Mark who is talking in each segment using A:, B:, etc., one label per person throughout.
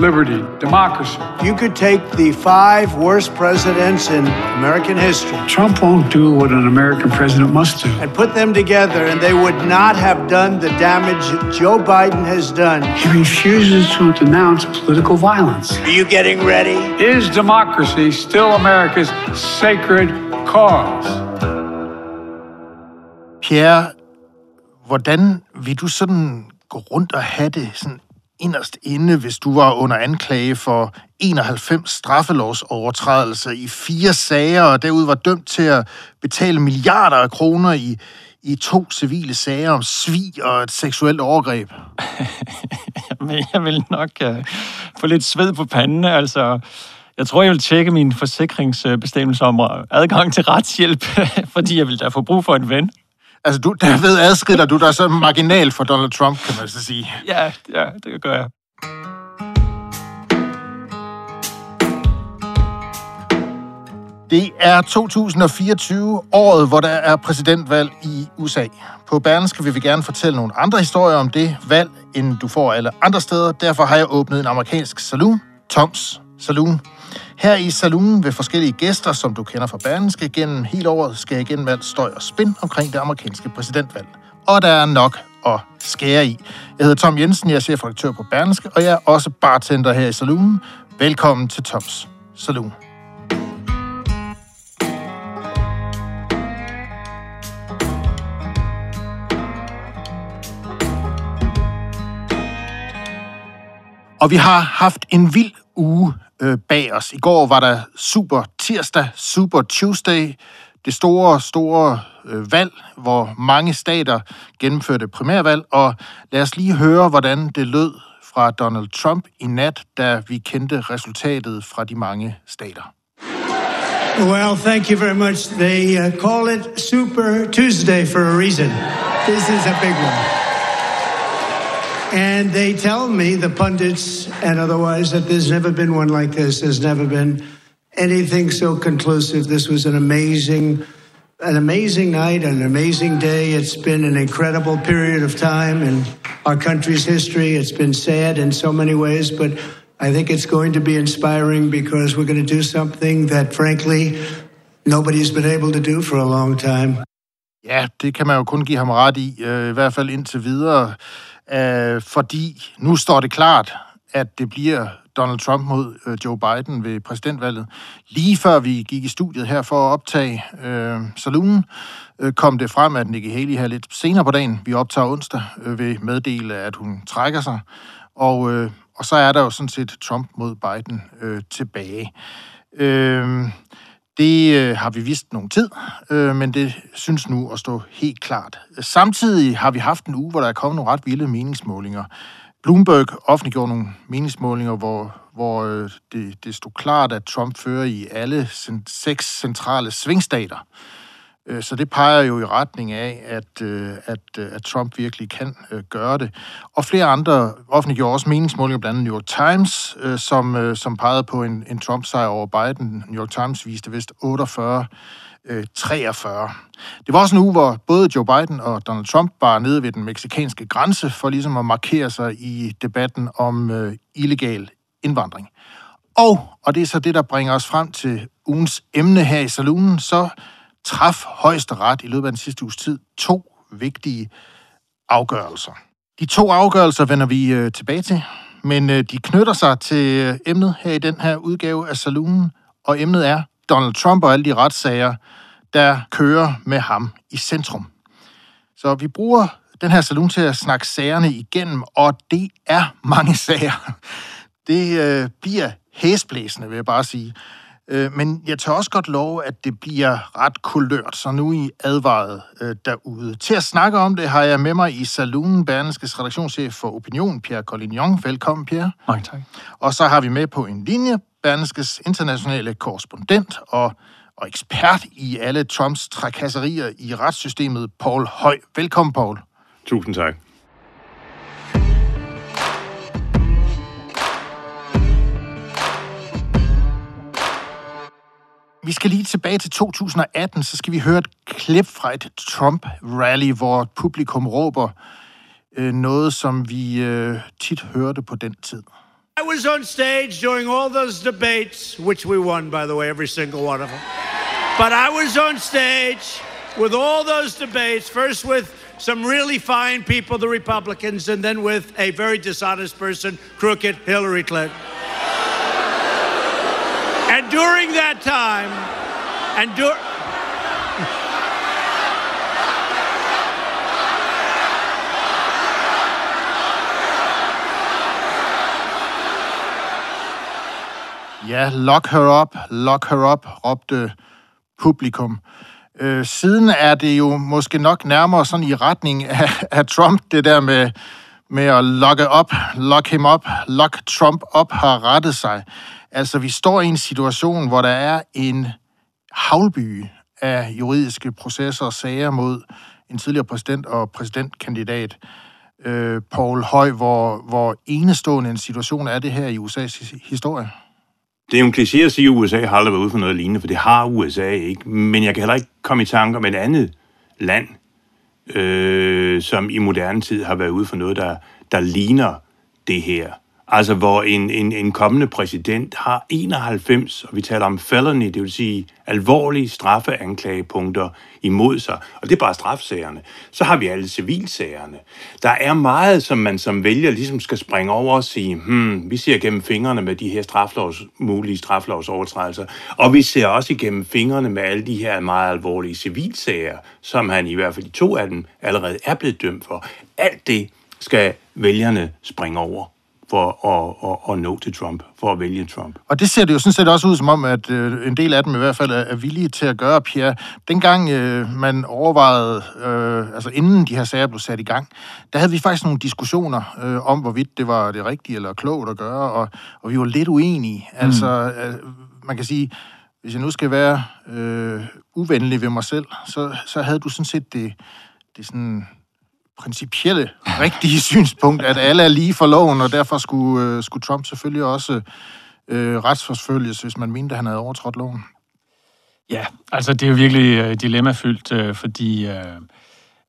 A: liberty, democracy.
B: You could take the five worst presidents in American history
A: Trump won't do what an American president must do.
B: and put them together, and they would not have done the damage Joe Biden has done.
A: He refuses to denounce political violence.
B: Are you getting ready?
A: Is democracy still America's sacred cause?
C: Pierre, hvordan vil du sådan gå rundt og have det sådan inderst inde, hvis du var under anklage for 91 straffelovsovertrædelser i fire sager, og derud var dømt til at betale milliarder af kroner i, i to civile sager om svig og et seksuelt overgreb?
D: Men jeg vil nok uh, få lidt sved på panden. Altså, jeg tror, jeg vil tjekke min forsikringsbestemmelse om adgang til retshjælp, fordi jeg vil da få brug for en ven.
C: Altså, du, derved adskiller du dig så marginal for Donald Trump, kan man så sige.
D: Ja, ja, det gør jeg.
C: Det er 2024, året, hvor der er præsidentvalg i USA. På Berlingske vil vi gerne fortælle nogle andre historier om det valg, end du får alle andre steder. Derfor har jeg åbnet en amerikansk saloon, Toms Saloon. Her i saloonen vil forskellige gæster, som du kender fra Berlingske, gennem hele året skal igennem alt støj og spin omkring det amerikanske præsidentvalg. Og der er nok at skære i. Jeg hedder Tom Jensen, jeg er chefredaktør på Berlingske, og jeg er også bartender her i saloonen. Velkommen til Toms Saloon. Og vi har haft en vild uge øh, bag os. I går var der Super Tirsdag, Super Tuesday, det store, store øh, valg, hvor mange stater gennemførte primærvalg. Og lad os lige høre, hvordan det lød fra Donald Trump i nat, da vi kendte resultatet fra de mange stater.
B: Well, thank you very much. They uh, call it Super Tuesday for a reason. This is a big one. And they tell me, the pundits and otherwise, that there's never been one like this. There's never been anything so conclusive. This was an amazing, an amazing night, an amazing day. It's been an incredible period of time in our country's history. It's been sad in so many ways, but I think it's going to be inspiring because we're going to do something that, frankly, nobody's been able to do for a long time.
C: Ja, det kan man jo kun give ham ret i, øh, i hvert fald indtil videre, øh, fordi nu står det klart, at det bliver Donald Trump mod øh, Joe Biden ved præsidentvalget. Lige før vi gik i studiet her for at optage øh, saloonen, øh, kom det frem, at Nikki Haley her lidt senere på dagen, vi optager onsdag, øh, vil meddele, at hun trækker sig. Og, øh, og så er der jo sådan set Trump mod Biden øh, tilbage. Øh, det øh, har vi vist nogen tid, øh, men det synes nu at stå helt klart. Samtidig har vi haft en uge, hvor der er kommet nogle ret vilde meningsmålinger. Bloomberg offentliggjorde nogle meningsmålinger, hvor, hvor øh, det, det stod klart, at Trump fører i alle sen, seks centrale svingstater. Øh, så det peger jo i retning af, at, øh, at, øh, at Trump virkelig kan gøre det. Og flere andre offentliggjorde også meningsmålinger, blandt andet New York Times, som, som pegede på en, en Trump-sejr over Biden. New York Times viste vist 48 43. Det var også en uge, hvor både Joe Biden og Donald Trump var nede ved den meksikanske grænse for ligesom at markere sig i debatten om øh, illegal indvandring. Og, og det er så det, der bringer os frem til ugens emne her i salonen, så traf højesteret i løbet af den sidste uges tid to vigtige afgørelser. De to afgørelser vender vi øh, tilbage til, men øh, de knytter sig til øh, emnet her i den her udgave af saloonen, og emnet er Donald Trump og alle de retssager, der kører med ham i centrum. Så vi bruger den her salon til at snakke sagerne igennem, og det er mange sager. Det øh, bliver hæsblæsende, vil jeg bare sige. Øh, men jeg tør også godt love, at det bliver ret kulørt, så nu er I advaret øh, derude. Til at snakke om det har jeg med mig i saloonen Berlingskes redaktionschef for Opinion, Pierre Collignon. Velkommen, Pierre.
D: Mange tak.
C: Og så har vi med på en linje Berlingskes internationale korrespondent og og ekspert i alle Trumps trakasserier i retssystemet, Paul Høj. Velkommen, Paul.
E: Tusind tak.
C: Vi skal lige tilbage til 2018, så skal vi høre et klip fra et Trump-rally, hvor publikum råber øh, noget, som vi øh, tit hørte på den tid.
B: I was on stage during all those debates, which we won, by the way, every single one of them. But I was on stage with all those debates, first with some really fine people, the Republicans, and then with a very dishonest person, crooked Hillary Clinton. And during that time, and dur-
C: Ja, lock her up, lock her up, råbte publikum. Øh, siden er det jo måske nok nærmere sådan i retning af, af Trump, det der med, med at locke op, lock him up, lock Trump op har rettet sig. Altså, vi står i en situation, hvor der er en havlby af juridiske processer og sager mod en tidligere præsident og præsidentkandidat, øh, Paul Høj, hvor, hvor enestående en situation er det her i USA's historie.
E: Det er jo en kliché at sige, at USA har aldrig været ude for noget lignende, for det har USA ikke. Men jeg kan heller ikke komme i tanke om et andet land, øh, som i moderne tid har været ude for noget, der, der ligner det her. Altså, hvor en, en, en kommende præsident har 91, og vi taler om felony, det vil sige alvorlige straffeanklagepunkter imod sig. Og det er bare strafsagerne. Så har vi alle civilsagerne. Der er meget, som man som vælger ligesom skal springe over og sige, hmm, vi ser gennem fingrene med de her straflovs, mulige straflovsovertrædelser, og vi ser også igennem fingrene med alle de her meget alvorlige civilsager, som han i hvert fald i to af dem allerede er blevet dømt for. Alt det skal vælgerne springe over for at, at, at nå til Trump, for at vælge Trump.
C: Og det ser det jo sådan set også ud som om, at øh, en del af dem i hvert fald er, er villige til at gøre, Pierre. Dengang øh, man overvejede, øh, altså inden de her sager blev sat i gang, der havde vi faktisk nogle diskussioner øh, om, hvorvidt det var det rigtige eller klogt at gøre, og, og vi var lidt uenige. Mm. Altså, øh, man kan sige, hvis jeg nu skal være øh, uvenlig ved mig selv, så, så havde du sådan set det, det sådan principielle, rigtige synspunkt, at alle er lige for loven, og derfor skulle, øh, skulle Trump selvfølgelig også øh, retsforfølges, hvis man mente, at han havde overtrådt loven.
D: Ja, altså det er jo virkelig øh, dilemmafyldt, øh, fordi øh,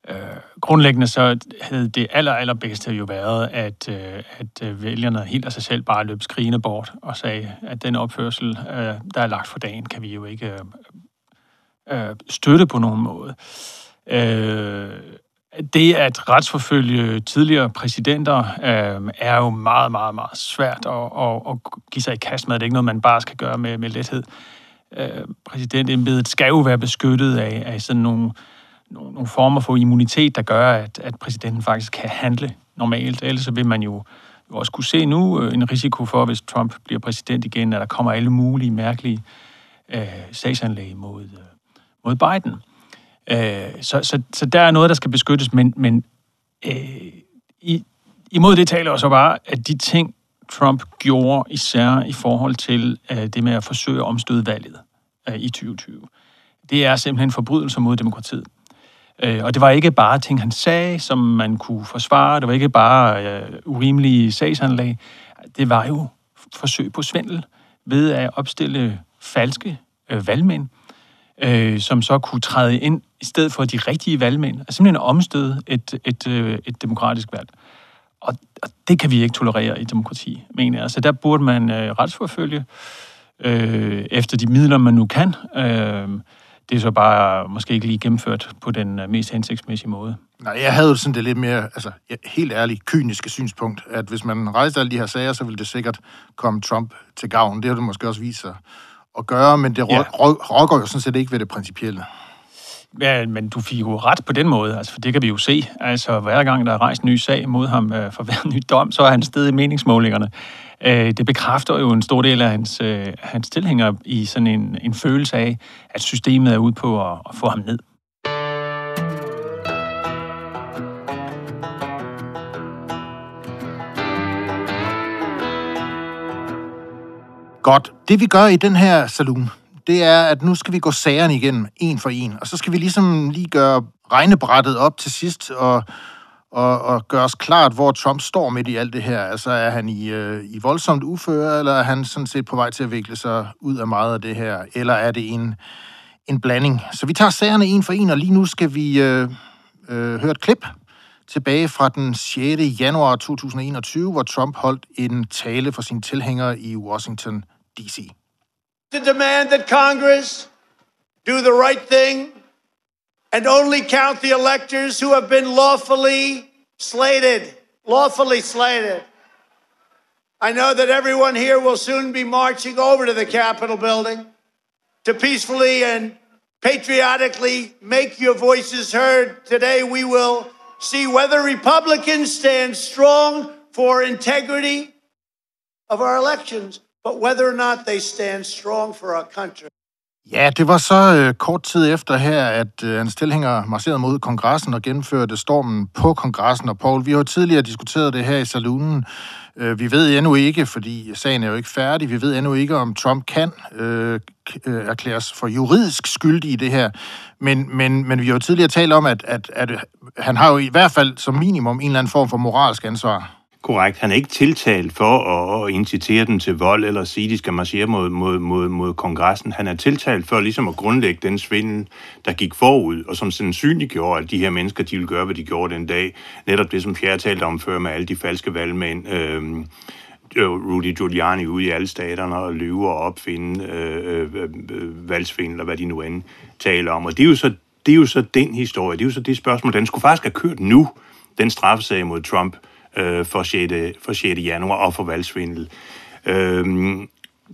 D: øh, grundlæggende så havde det aller, allerbedste jo været, at, øh, at øh, vælgerne helt af sig selv bare løb skrigende bort og sagde, at den opførsel, øh, der er lagt for dagen, kan vi jo ikke øh, øh, støtte på nogen måde. Øh, det at retsforfølge tidligere præsidenter øh, er jo meget, meget, meget svært at, at, at give sig i kast med. Det er ikke noget, man bare skal gøre med, med lethed. Øh, præsidentembedet skal jo være beskyttet af, af sådan nogle, nogle, nogle former for immunitet, der gør, at, at præsidenten faktisk kan handle normalt. Ellers vil man jo, jo også kunne se nu øh, en risiko for, hvis Trump bliver præsident igen, at der kommer alle mulige mærkelige øh, sagsanlæg mod, øh, mod Biden. Øh, så, så, så der er noget, der skal beskyttes, men, men øh, i, imod det taler også bare, at de ting, Trump gjorde især i forhold til øh, det med at forsøge at omstøde valget øh, i 2020, det er simpelthen forbrydelser mod demokratiet. Øh, og det var ikke bare ting, han sagde, som man kunne forsvare. Det var ikke bare øh, urimelige sagsanlæg. Det var jo forsøg på svindel ved at opstille falske øh, valgmænd, øh, som så kunne træde ind i stedet for de rigtige valgmænd. Altså simpelthen omstøde et, et, øh, et demokratisk valg. Og, og det kan vi ikke tolerere i demokrati, mener jeg. Så der burde man øh, retsforfølge øh, efter de midler, man nu kan. Øh, det er så bare måske ikke lige gennemført på den øh, mest hensigtsmæssige måde.
C: Nej, jeg havde jo sådan det lidt mere, altså helt ærligt, kyniske synspunkt, at hvis man rejste alle de her sager, så ville det sikkert komme Trump til gavn. Det har det måske også vist sig at gøre, men det ja. rokker jo sådan set ikke ved det principielle.
D: Ja, men du fik jo ret på den måde, altså, for det kan vi jo se. Altså, hver gang der er rejst en ny sag mod ham øh, for hver ny dom, så er han sted i meningsmålingerne. Øh, det bekræfter jo en stor del af hans, øh, hans tilhængere i sådan en, en følelse af, at systemet er ude på at, at få ham ned.
C: Godt. Det vi gør i den her salon, det er, at nu skal vi gå sagerne igennem, en for en, og så skal vi ligesom lige gøre regnebrættet op til sidst, og, og, og gøre os klart, hvor Trump står midt i alt det her. Altså, er han i, øh, i voldsomt uføre, eller er han sådan set på vej til at vikle sig ud af meget af det her, eller er det en, en blanding? Så vi tager sagerne en for en, og lige nu skal vi øh, øh, høre et klip tilbage fra den 6. januar 2021, hvor Trump holdt en tale for sine tilhængere i Washington, D.C.
B: To demand that Congress do the right thing and only count the electors who have been lawfully slated. Lawfully slated. I know that everyone here will soon be marching over to the Capitol building to peacefully and patriotically make your voices heard. Today we will see whether Republicans stand strong for integrity of our elections, but whether or not they stand strong for our country.
C: Ja, det var så øh, kort tid efter her, at øh, hans tilhængere marcherede mod kongressen og gennemførte stormen på kongressen. Og Paul, vi har jo tidligere diskuteret det her i salonen. Øh, vi ved endnu ikke, fordi sagen er jo ikke færdig, vi ved endnu ikke, om Trump kan øh, øh erklæres for juridisk skyldig i det her. Men, men, men vi har jo tidligere talt om, at, at, at han har jo i hvert fald som minimum en eller anden form for moralsk ansvar.
E: Korrekt. Han er ikke tiltalt for at incitere den til vold eller sige, at de skal marchere mod, mod, mod, mod kongressen. Han er tiltalt for ligesom at grundlægge den svindel, der gik forud, og som sandsynliggjorde, at de her mennesker, de ville gøre, hvad de gjorde den dag. Netop det, som Pierre talte om før med alle de falske valgmænd. Øhm, øh, Rudy Giuliani ude i alle staterne og lyve og opfinde øh, øh, øh, øh, valgsvindel, og hvad de nu end taler om. Og det er, jo så, det er jo så den historie, det er jo så det spørgsmål. Den skulle faktisk have kørt nu, den straffesag mod Trump øh, Øh, for, 6, for 6. januar og for valgsvindel. Øh,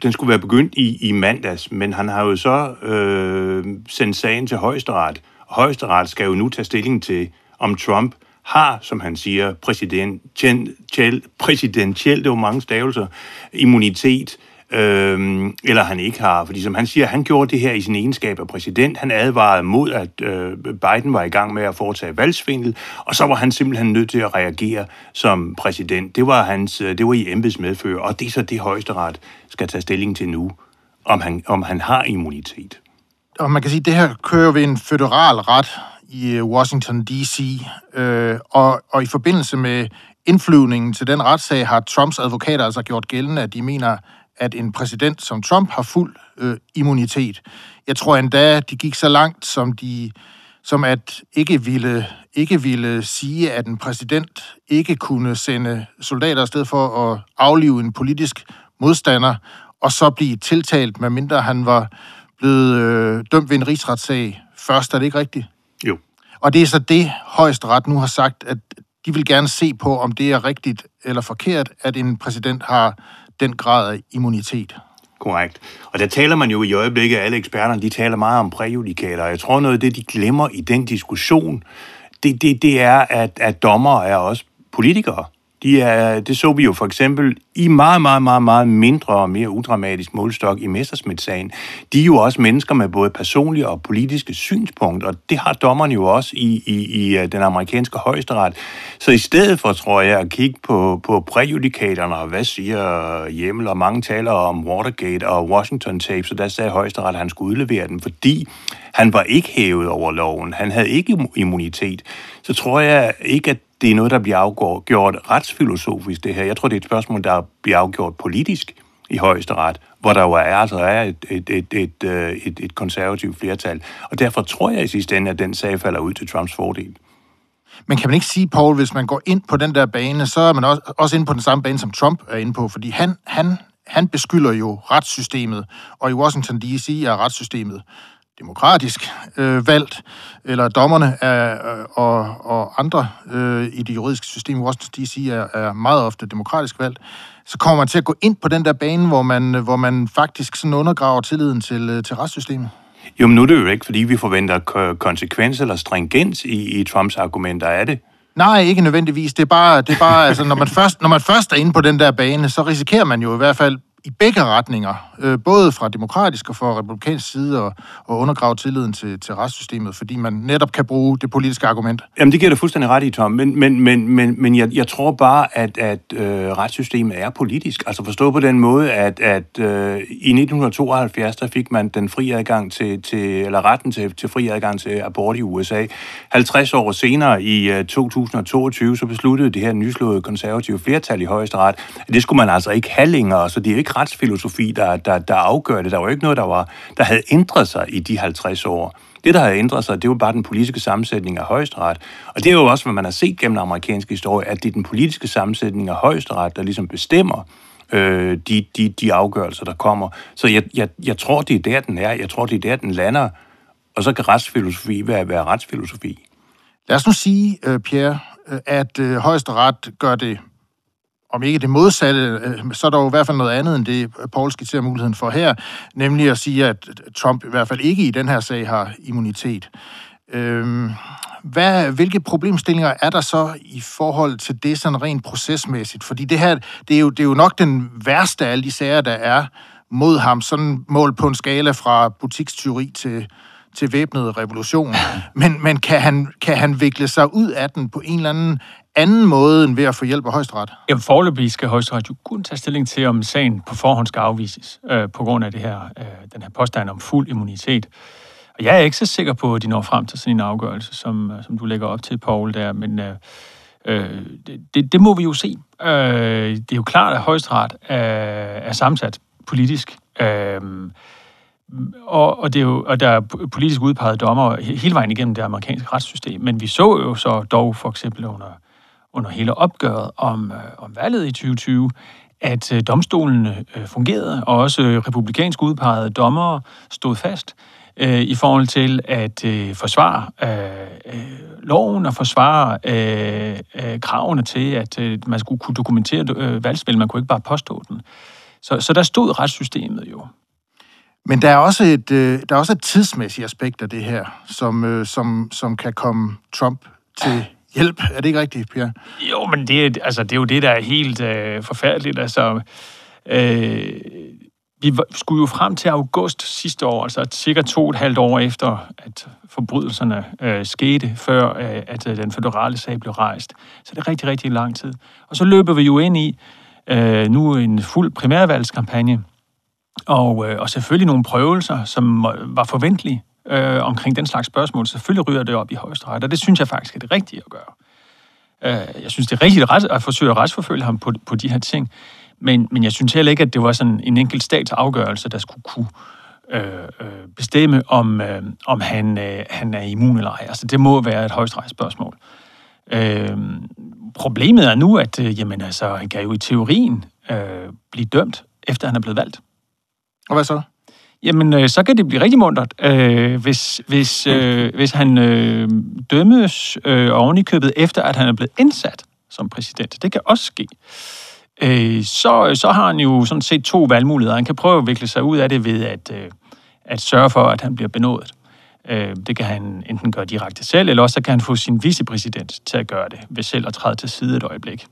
E: den skulle være begyndt i, i mandags, men han har jo så øh, sendt sagen til højesteret. Og højesteret skal jo nu tage stilling til, om Trump har, som han siger, præsidentiel, præsidentiel det var mange stavelser, immunitet øh, eller han ikke har. Fordi som han siger, han gjorde det her i sin egenskab af præsident. Han advarede mod, at øh, Biden var i gang med at foretage valgsvindel, og så var han simpelthen nødt til at reagere som præsident. Det var, hans, øh, det var i embedsmedfører, og det er så det højesteret skal tage stilling til nu, om han, om han har immunitet.
C: Og man kan sige, at det her kører ved en federal ret i øh, Washington D.C., øh, og, og i forbindelse med indflyvningen til den retssag har Trumps advokater altså gjort gældende, at de mener, at en præsident som Trump har fuld øh, immunitet. Jeg tror endda, de gik så langt, som de som at ikke ville, ikke ville sige, at en præsident ikke kunne sende soldater afsted for at aflive en politisk modstander, og så blive tiltalt, medmindre han var blevet øh, dømt ved en rigsretssag først. Er det ikke rigtigt?
E: Jo.
C: Og det er så det, højesteret nu har sagt, at de vil gerne se på, om det er rigtigt eller forkert, at en præsident har den grad af immunitet.
E: Korrekt. Og der taler man jo i øjeblikket, alle eksperterne, de taler meget om præjudikater, jeg tror noget af det, de glemmer i den diskussion, det, det, det er, at, at dommer er også politikere. De er, det så vi jo for eksempel i meget, meget, meget, meget mindre og mere udramatisk målstok i Messersmith-sagen. De er jo også mennesker med både personlige og politiske synspunkter, og det har dommerne jo også i, i, i øh, den amerikanske højesteret. Så i stedet for, tror jeg, at kigge på, på præjudikaterne, og hvad siger Hjemmel, og mange taler om Watergate og Washington Tapes, så der sagde højesteret, at han skulle udlevere den, fordi han var ikke hævet over loven. Han havde ikke immunitet. Så tror jeg ikke, at det er noget, der bliver afgjort retsfilosofisk, det her. Jeg tror, det er et spørgsmål, der bliver afgjort politisk i højeste ret, hvor der jo er, altså er et, et, et, et, øh, et, et konservativt flertal. Og derfor tror jeg i sidste ende, at den sag falder ud til Trumps fordel.
C: Men kan man ikke sige, Paul, hvis man går ind på den der bane, så er man også, også inde på den samme bane, som Trump er inde på, fordi han, han, han beskylder jo retssystemet, og i Washington D.C. er retssystemet demokratisk øh, valgt, eller dommerne er, øh, og, og andre øh, i det juridiske system i Washington D.C. Er, er meget ofte demokratisk valgt, så kommer man til at gå ind på den der bane, hvor man, hvor man faktisk sådan undergraver tilliden til, øh, til retssystemet.
E: Jo, men nu er det jo ikke, fordi vi forventer konsekvens eller stringens i, i Trumps argumenter, er det?
C: Nej, ikke nødvendigvis. Det er bare, det er bare altså, når, man først, når man først er inde på den der bane, så risikerer man jo i hvert fald i begge retninger, øh, både fra demokratisk og fra republikansk side, og, og undergrave tilliden til, til retssystemet, fordi man netop kan bruge det politiske argument.
E: Jamen, det giver du fuldstændig ret i, Tom, men, men, men, men, men jeg, jeg tror bare, at, at øh, retssystemet er politisk. Altså forstå på den måde, at, at øh, i 1972, der fik man den fri adgang til, til eller retten til, til fri adgang til abort i USA. 50 år senere, i øh, 2022, så besluttede det her nyslåede konservative flertal i højesteret, at det skulle man altså ikke have længere, så det er ikke ikke retsfilosofi, der, der, der afgør det. Der var jo ikke noget, der, var, der havde ændret sig i de 50 år. Det, der havde ændret sig, det var bare den politiske sammensætning af højesteret. Og det er jo også, hvad man har set gennem amerikansk historie, at det er den politiske sammensætning af højesteret, der ligesom bestemmer øh, de, de, de afgørelser, der kommer. Så jeg, jeg, jeg tror, det er der, den er. Jeg tror, det er der, den lander. Og så kan retsfilosofi være, være retsfilosofi.
C: Lad os nu sige, øh, Pierre, øh, at øh, højesteret gør det om ikke det modsatte, så er der jo i hvert fald noget andet end det, Paul skitserer muligheden for her, nemlig at sige, at Trump i hvert fald ikke i den her sag har immunitet. Øhm, hvad, hvilke problemstillinger er der så i forhold til det sådan rent procesmæssigt? Fordi det her, det er jo, det er jo nok den værste af alle de sager, der er mod ham, sådan mål på en skala fra butikstyveri til, til væbnet revolution. Men, men kan, han, kan han vikle sig ud af den på en eller anden anden måde end ved at få hjælp af højesteret?
D: Jamen forløbig skal højesteret jo kun tage stilling til, om sagen på forhånd skal afvises øh, på grund af det her, øh, den her påstand om fuld immunitet. Og jeg er ikke så sikker på, at de når frem til sådan en afgørelse, som, øh, som du lægger op til, Paul, der, men øh, øh, det, det må vi jo se. Øh, det er jo klart, at højesteret er, er sammensat politisk. Øh, og, og, det er jo, og der er politisk udpegede dommer hele vejen igennem det amerikanske retssystem. Men vi så jo så dog for eksempel under, under hele opgøret om, øh, om valget i 2020, at øh, domstolene øh, fungerede, og også øh, republikansk udpegede dommere stod fast øh, i forhold til at øh, forsvare øh, øh, loven og forsvare øh, øh, kravene til, at øh, man skulle kunne dokumentere øh, valgspil. Man kunne ikke bare påstå den. Så, så der stod retssystemet jo.
C: Men der er også et, øh, der er også et tidsmæssigt aspekt af det her, som, øh, som, som kan komme Trump til hjælp. Er det ikke rigtigt, Pierre?
D: Jo, men det, altså, det er jo det, der er helt øh, forfærdeligt. Altså, øh, vi skulle jo frem til august sidste år, altså cirka to og et halvt år efter, at forbrydelserne øh, skete, før øh, at øh, den federale sag blev rejst. Så det er rigtig, rigtig lang tid. Og så løber vi jo ind i øh, nu en fuld primærvalgskampagne, og, øh, og selvfølgelig nogle prøvelser, som var forventelige øh, omkring den slags spørgsmål. Selvfølgelig ryger det op i højesteret, og det synes jeg faktisk er det rigtige at gøre. Øh, jeg synes, det er rigtigt at, at forsøge at retsforfølge ham på, på de her ting, men, men jeg synes heller ikke, at det var sådan en enkelt stats afgørelse, der skulle kunne øh, øh, bestemme, om, øh, om han, øh, han er immun eller ej. Altså, det må være et højesteretsspørgsmål. Øh, problemet er nu, at øh, jamen, altså, han kan jo i teorien øh, blive dømt, efter han er blevet valgt.
C: Og hvad så?
D: Jamen, øh, så kan det blive rigtig mundret, øh, hvis, hvis, øh, hvis han øh, dømmes øh, oven i købet, efter at han er blevet indsat som præsident. Det kan også ske. Øh, så, så har han jo sådan set to valgmuligheder. Han kan prøve at vikle sig ud af det ved at, øh, at sørge for, at han bliver benådet. Øh, det kan han enten gøre direkte selv, eller også så kan han få sin vicepræsident til at gøre det, ved selv at træde til side et øjeblik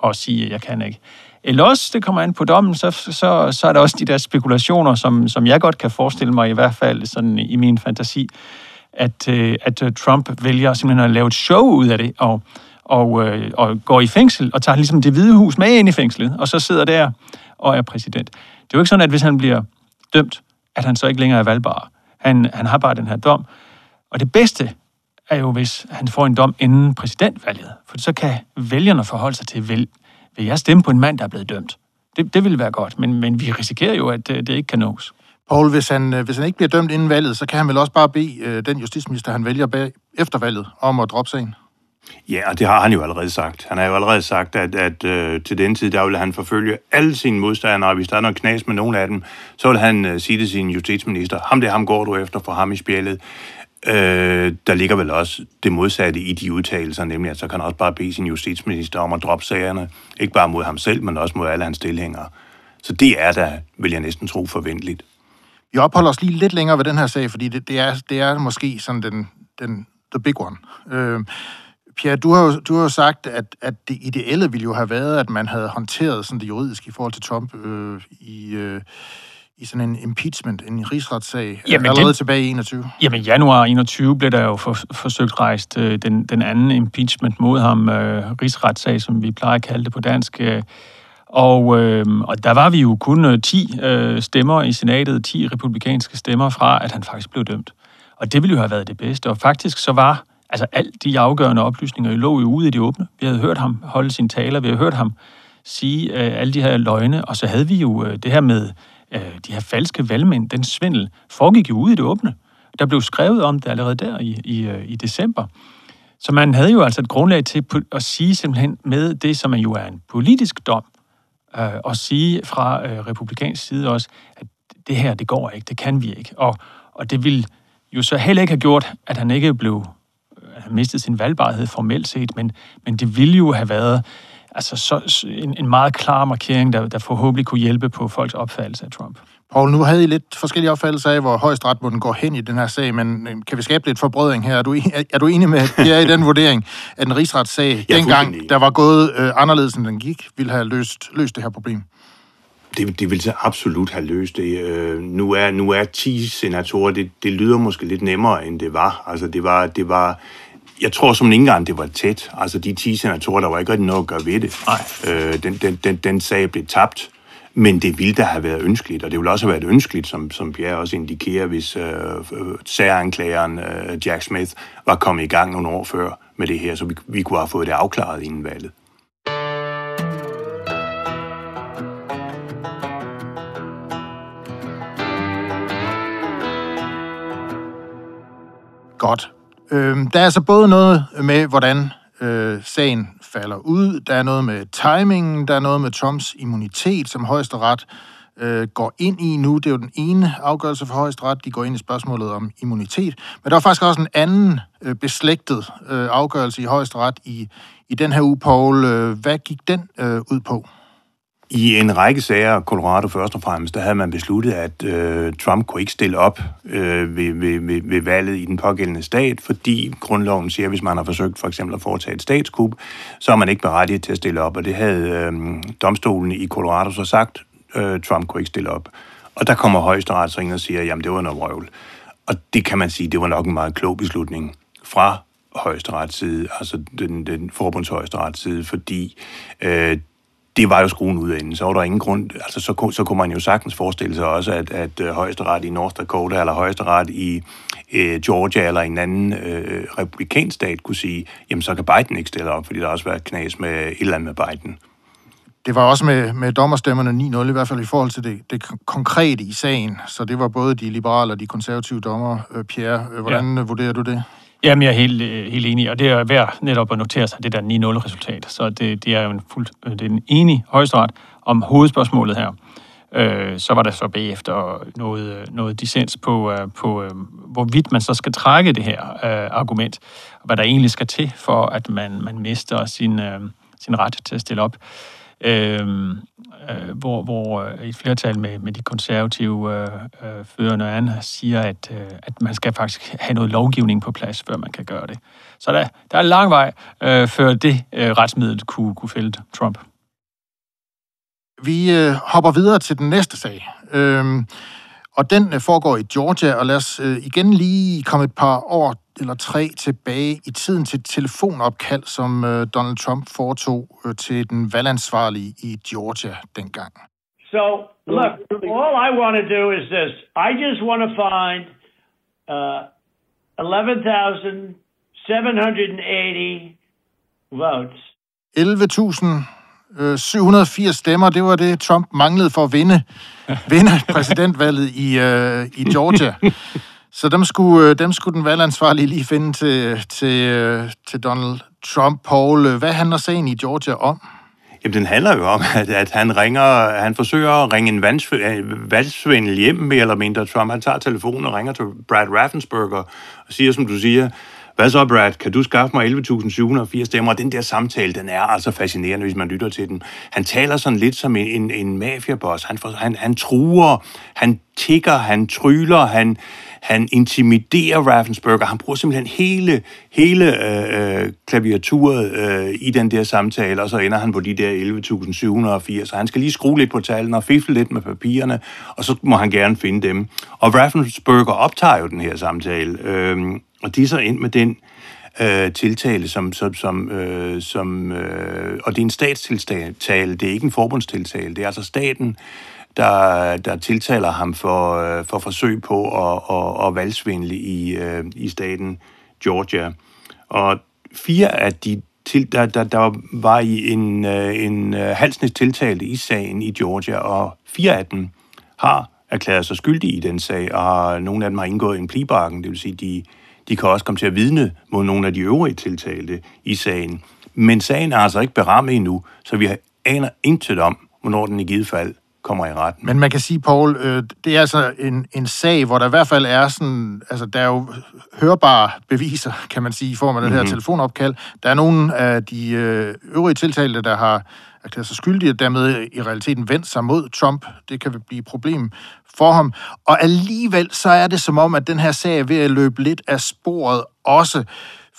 D: og sige, at jeg kan ikke. Eller også, det kommer an på dommen, så, så, så er der også de der spekulationer, som, som jeg godt kan forestille mig, i hvert fald sådan i min fantasi, at, øh, at øh, Trump vælger simpelthen at lave et show ud af det, og, og, øh, og går i fængsel, og tager ligesom det hvide hus med ind i fængslet, og så sidder der og er præsident. Det er jo ikke sådan, at hvis han bliver dømt, at han så ikke længere er valgbar. Han, han har bare den her dom. Og det bedste er jo, hvis han får en dom inden præsidentvalget, for så kan vælgerne forholde sig til, vil, vil jeg stemme på en mand, der er blevet dømt? Det, det ville være godt, men, men vi risikerer jo, at det, øh, det ikke kan nås.
C: Paul, hvis han, øh, hvis han ikke bliver dømt inden valget, så kan han vel også bare bede øh, den justitsminister, han vælger bag, efter valget, om at droppe sagen?
E: Ja, og det har han jo allerede sagt. Han har jo allerede sagt, at, at øh, til den tid, der vil han forfølge alle sine modstandere, og hvis der er noget knas med nogen af dem, så vil han øh, sige til sin justitsminister, ham det ham går du efter, for ham i spjældet. Øh, der ligger vel også det modsatte i de udtalelser, nemlig at så kan han også bare bede sin justitsminister om at droppe sagerne, ikke bare mod ham selv, men også mod alle hans tilhængere. Så det er da, vil jeg næsten tro, forventeligt.
C: Vi opholder os lige lidt længere ved den her sag, fordi det, det, er, det er måske sådan den, den the big one. Øh, Pierre, du har jo, du har jo sagt, at, at det ideelle ville jo have været, at man havde håndteret sådan det juridiske i forhold til Trump øh, i, øh, i sådan en impeachment, en rigsretssag, jamen, allerede den, tilbage i 21.
D: Jamen, januar 21 blev der jo for, forsøgt rejst øh, den, den anden impeachment mod ham, øh, rigsretssag, som vi plejer at kalde det på dansk. Øh, og, øh, og der var vi jo kun 10 øh, øh, stemmer i senatet, 10 republikanske stemmer fra, at han faktisk blev dømt. Og det ville jo have været det bedste. Og faktisk så var altså alt de afgørende oplysninger lå jo ude i det åbne. Vi havde hørt ham holde sine taler, vi havde hørt ham sige øh, alle de her løgne, og så havde vi jo øh, det her med øh, de her falske valgmænd, den svindel, foregik jo ude i det åbne. Der blev skrevet om det allerede der i, i, øh, i december. Så man havde jo altså et grundlag til at sige simpelthen med det, som jo er en politisk dom, øh, og sige fra øh, republikansk side også, at det her, det går ikke, det kan vi ikke. Og, og det vil jo så heller ikke have gjort, at han ikke blev have mistet sin valgbarhed formelt set, men, men det ville jo have været altså, så, en, en meget klar markering, der, der forhåbentlig kunne hjælpe på folks opfattelse af Trump.
C: Paul, nu havde I lidt forskellige opfattelser af, hvor højstret må den gå hen i den her sag, men kan vi skabe lidt forbrødring her? Er du, er du enig med, at det er i den vurdering, at en rigsretssag dengang, der var gået øh, anderledes, end den gik, ville have løst, løst det her problem?
E: Det, det vil så absolut have løst det. Øh, nu, er, nu er 10 senatorer, det, det lyder måske lidt nemmere, end det var. Altså, det var, det var jeg tror som ikke engang, det var tæt. Altså, de 10 senatorer, der var ikke rigtig noget at gøre ved det.
D: Nej.
E: Øh, den, den, den, den sag blev tabt. Men det ville da have været ønskeligt, og det ville også have været ønskeligt, som, som Pierre også indikerer, hvis øh, særanklageren øh, Jack Smith var kommet i gang nogle år før med det her, så vi, vi kunne have fået det afklaret inden valget.
C: Godt. Øh, der er altså både noget med, hvordan øh, sagen falder ud, der er noget med timingen, der er noget med Trumps immunitet, som højesteret øh, går ind i nu. Det er jo den ene afgørelse for højesteret, de går ind i spørgsmålet om immunitet. Men der er faktisk også en anden øh, beslægtet øh, afgørelse i højesteret i, i den her uge, Paul. Øh, hvad gik den øh, ud på?
E: I en række sager, Colorado først og fremmest, der havde man besluttet, at øh, Trump kunne ikke stille op øh, ved, ved, ved, ved valget i den pågældende stat, fordi grundloven siger, at hvis man har forsøgt for eksempel at foretage et statskup, så er man ikke berettiget til at stille op, og det havde øh, domstolen i Colorado så sagt, øh, Trump kunne ikke stille op. Og der kommer højesteret og siger, jamen det var noget røvl. Og det kan man sige, det var nok en meget klog beslutning fra højesterets side, altså den, den forbundshøjesterets side, fordi øh, det var jo skruen ud af enden. Så var der ingen grund, altså så, så kunne man jo sagtens forestille sig også, at, at uh, højesteret i North Dakota, eller højesteret i uh, Georgia, eller en anden uh, republikansk stat kunne sige, jamen så kan Biden ikke stille op, fordi der også været knas med et eller andet med Biden.
C: Det var også med, med dommerstemmerne 9-0, i hvert fald i forhold til det, det konkrete i sagen. Så det var både de liberale og de konservative dommer. Pierre, hvordan ja. vurderer du det?
D: Jamen, jeg er helt, øh, helt enig, og det er værd netop at notere sig, det der 9-0-resultat. Så det, det er jo en, fuld, øh, det er en enig højesteret om hovedspørgsmålet her. Øh, så var der så bagefter noget, øh, noget dissens på, på hvorvidt man så skal trække det her øh, argument, og hvad der egentlig skal til for, at man, man mister sin, øh, sin ret til at stille op. Øhm, øh, hvor, hvor øh, et flertal med, med de konservative øh, øh førende og andre siger, at, øh, at man skal faktisk have noget lovgivning på plads, før man kan gøre det. Så der, der er lang vej, øh, før det øh, retsmiddel kunne, kunne fælde Trump.
C: Vi øh, hopper videre til den næste sag. Øh, og den øh, foregår i Georgia, og lad os øh, igen lige komme et par år eller tre tilbage i tiden til telefonopkald, som øh, Donald Trump foretog til den valgansvarlige i Georgia dengang.
F: So, look, all I want to do is this. I just want to find uh, 11,780 votes.
C: 11.780 stemmer, det var det, Trump manglede for at vinde, vinde præsidentvalget i, uh, i Georgia. Så dem skulle, øh, dem skulle den valgansvarlige lige finde til, til, øh, til Donald Trump. Paul, hvad handler sagen i Georgia om?
E: Jamen, den handler jo om, at, at han ringer, han forsøger at ringe en valgsvindel hjem, mere eller mindre. Trump, han tager telefonen og ringer til Brad Raffensperger og siger, som du siger, hvad så, Brad? Kan du skaffe mig 11.780 stemmer? Og den der samtale, den er altså fascinerende, hvis man lytter til den. Han taler sådan lidt som en, en, en mafiaboss. Han, han, han truer, han tigger, han tryller, han, han intimiderer Raffensperger. Han bruger simpelthen hele, hele øh, øh klaviaturet øh, i den der samtale, og så ender han på de der 11.780. Så han skal lige skrue lidt på tallene og fifle lidt med papirerne, og så må han gerne finde dem. Og Raffensperger optager jo den her samtale. Øh, og de er så ind med den øh, tiltale, som, som, som, øh, som øh, og det er en statstiltale, det er ikke en forbundstiltale, det er altså staten, der, der tiltaler ham for, øh, for forsøg på at, at, at valgsvindle i, øh, i staten Georgia. Og fire af de til, der, der, der var i en, øh, en øh, halsnes tiltalte i sagen i Georgia, og fire af dem har erklæret sig skyldige i den sag, og nogle af dem har indgået en plibarken, det vil sige, de, de kan også komme til at vidne mod nogle af de øvrige tiltalte i sagen. Men sagen er altså ikke berammet endnu, så vi aner intet om, hvornår den i givet fald kommer i retten.
C: Men man kan sige, Paul, øh, det er altså en, en sag, hvor der i hvert fald er sådan, altså der er jo hørbare beviser, kan man sige, i form af det mm-hmm. her mhm. telefonopkald. Der er nogle af de øh, øvrige tiltalte, der har erklæret sig skyldige, og dermed i realiteten vendt sig mod Trump. Det kan blive et problem for ham. Og alligevel så er det som om, at den her sag er ved at løbe lidt af sporet også.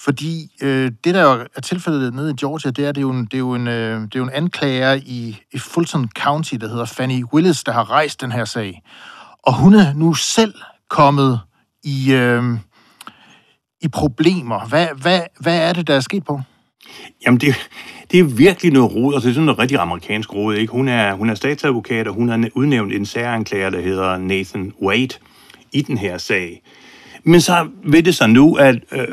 C: Fordi øh, det, der er tilfældet nede i Georgia, det er, det er jo en, det er jo en, øh, det er jo en anklager i, i Fulton County, der hedder Fanny Willis, der har rejst den her sag. Og hun er nu selv kommet i, øh, i problemer. Hvad, hvad, hvad er det, der er sket på?
E: Jamen, det, det er virkelig noget rod, og det er sådan noget rigtig amerikansk rod. Ikke? Hun, er, hun er statsadvokat, og hun har udnævnt en særanklager, der hedder Nathan Wade, i den her sag. Men så ved det så nu, at øh,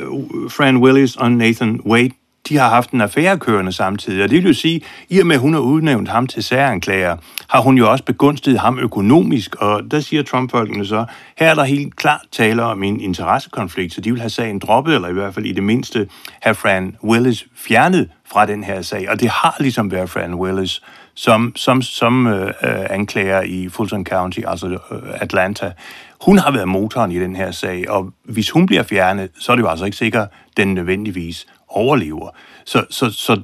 E: Fran Willis og Nathan Wade, de har haft en affære kørende samtidig. Og det vil jo sige, i og med, at hun har udnævnt ham til særanklager, har hun jo også begunstiget ham økonomisk. Og der siger Trump-folkene så, her er der helt klart taler om en interessekonflikt, så de vil have sagen droppet, eller i hvert fald i det mindste have Fran Willis fjernet fra den her sag. Og det har ligesom været Fran Willis, som, som, som øh, øh anklager i Fulton County, altså øh, Atlanta. Hun har været motoren i den her sag, og hvis hun bliver fjernet, så er det jo altså ikke sikkert, at den nødvendigvis overlever. Så, så, så